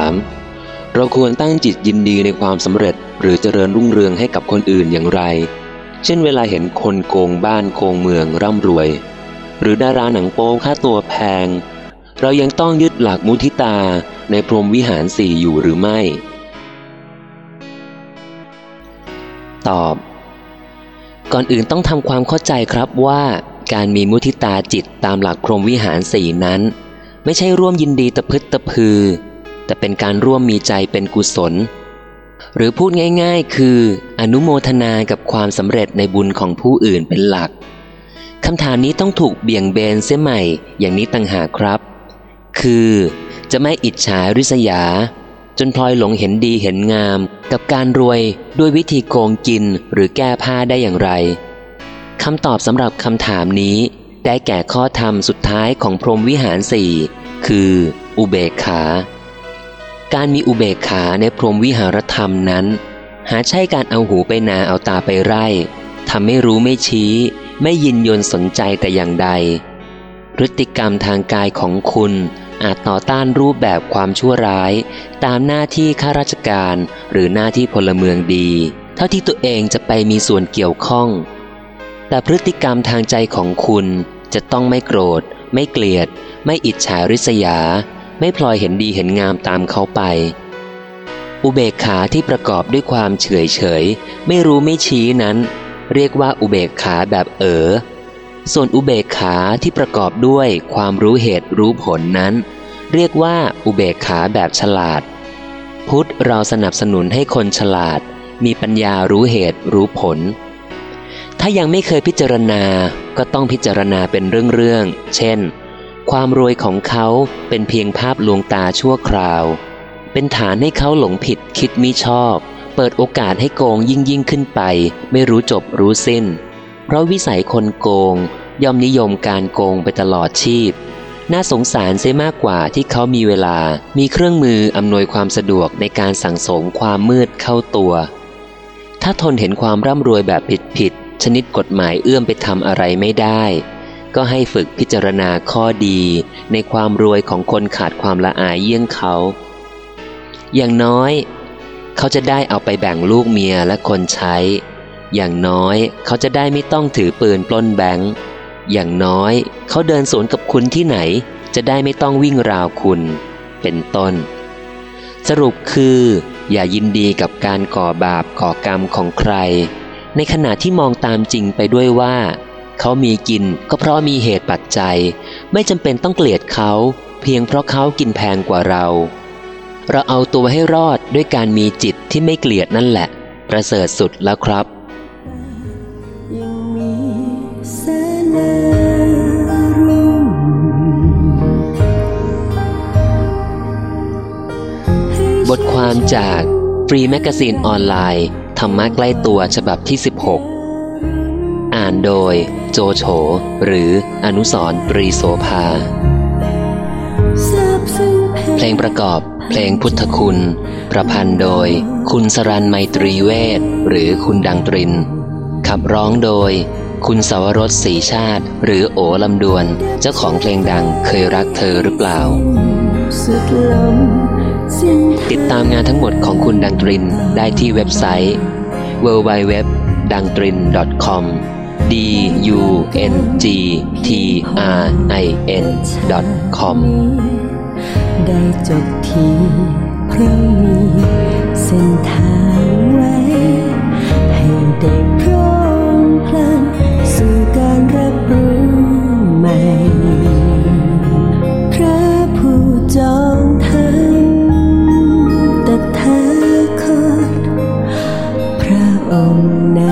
าม เราควรตั้งจิตยินดีในความสำเร็จหรือเจริญรุ่งเรืองให้กับคนอื่นอย่างไร เช่นเวลาเห็นคนโกงบ้านโกงเมืองร่ำรวย หรือดาราหนังโป๊ค่าตัวแพง เรายังต้องยึดหลักมุทิตาในพรหมวิหารสี่อยู่หรือไม่ ตอบ ก่อนอื่นต้องทำความเข้าใจครับว่าการมีมุทิตาจิตตามหลักพรหมวิหารสี่นั้น ไม่ใช่ร่วมยินดีตะพึดตะพือ แต่เป็นการร่วมมีใจเป็นกุศล หรือพูดง่าย ๆ คือ อนุโมทนากับความสำเร็จในบุญของผู้อื่นเป็นหลักคำถามนี้ต้องถูกเบี่ยงเบนเสียใหม่อย่างนี้ต่างหากครับ คือจะไม่อิจฉาริษยา จนพลอยหลงเห็นดีเห็นงาม กับการรวยด้วยวิธีโกงกินหรือแก้ผ้าได้อย่างไรคำตอบสำหรับคำถามนี้ ได้แก่ข้อธรรมสุดท้ายของพรหมวิหารสี่คือ อุเบกขา การมีอุเบกขาในพรหมวิหารธรรมนั้น หาใช่การเอาหูไปนาเอาตาไปไร่ทำไม่รู้ไม่ชี้ ไม่ยินยนสนใจแต่อย่างใด พฤติกรรมทางกายของคุณอาจต่อต้านรูปแบบความชั่วร้าย ตามหน้าที่ข้าราชการหรือหน้าที่พลเมืองดี เท่าที่ตัวเองจะไปมีส่วนเกี่ยวข้อง แต่พฤติกรรมทางใจของคุณจะต้องไม่โกรธ ไม่เกลียด ไม่อิจฉาริษยา ไม่พลอยเห็นดีเห็นงามตามเขาไป อุเบกขาที่ประกอบด้วยความเฉยเฉย ไม่รู้ไม่ชี้นั้น เรียกว่าอุเบกขาแบบเออส่วนอุเบกขาที่ประกอบด้วยความรู้เหตุรู้ผลนั้น เรียกว่าอุเบกขาแบบฉลาด พุทธเราสนับสนุนให้คนฉลาด มีปัญญารู้เหตุรู้ผล ถ้ายังไม่เคยพิจารณาก็ต้องพิจารณาเป็นเรื่องๆเช่น ความรวยของเขาเป็นเพียงภาพลวงตาชั่วคราว เป็นฐานให้เขาหลงผิดคิดมิชอบ เปิดโอกาสให้โกงยิ่งยิ่งขึ้นไป ไม่รู้จบรู้สิ้น เพราะวิสัยคนโกง ย่อมนิยมการโกงไปตลอดชีพ น่าสงสารเสียมากกว่าที่เขามีเวลา มีเครื่องมืออำนวยความสะดวกในการสั่งสมความมืดเข้าตัว ถ้าทนเห็นความร่ำรวยแบบผิดๆชนิดกฎหมายเอื้อมไปทำอะไรไม่ได้ ก็ให้ฝึกพิจารณาข้อดีในความรวยของคนขาดความละอายเยี่ยงเขา อย่างน้อย เขาจะได้เอาไปแบ่งลูกเมียและคนใช้ อย่างน้อยเขาจะได้ไม่ต้องถือปืนปล้นแบงค์ อย่างน้อยเขาเดินสวนกับคุณที่ไหน จะได้ไม่ต้องวิ่งราวคุณ เป็นต้น สรุปคือ อย่ายินดีกับการก่อบาปก่อกรรมของใคร ในขณะที่มองตามจริงไปด้วยว่า เขามีกินก็เพราะมีเหตุปัจจัย ไม่จำเป็นต้องเกลียดเขา เพียงเพราะเขากินแพงกว่าเรา เราเอาตัวให้รอดด้วยการมีจิตที่ไม่เกลียดนั่นแหละ ประเสริฐสุดแล้วครับบทความจาก free magazine ออนไลน์ ธรรมะใกล้ตัวฉบับที่ 16 อ่านโดย โจโฉหรืออนุสรณ์ ตรีโสภา เพลงประกอบ เพลงพุทธคุณ ประพันธ์โดย คุณศรันย์ ไมตรีเวชหรือคุณดังตฤณ ขับร้องโดย คุณสาวรสสีชาติ หรือโอลำดวน เจ้าของเพลงดังเคยรักเธอหรือเปล่า ติดตามงานทั้งหมดของคุณดังตรินได้ที่เว็บไซต์ www ดังตริน .com d u n g t r i n .com ได้จบทีเพราะมีเส้นทางไว้ ให้ได้พร้อมพลันสู่การรับรู้ใหม่ พระผู้จองทางตถาคตพระองค์นั้น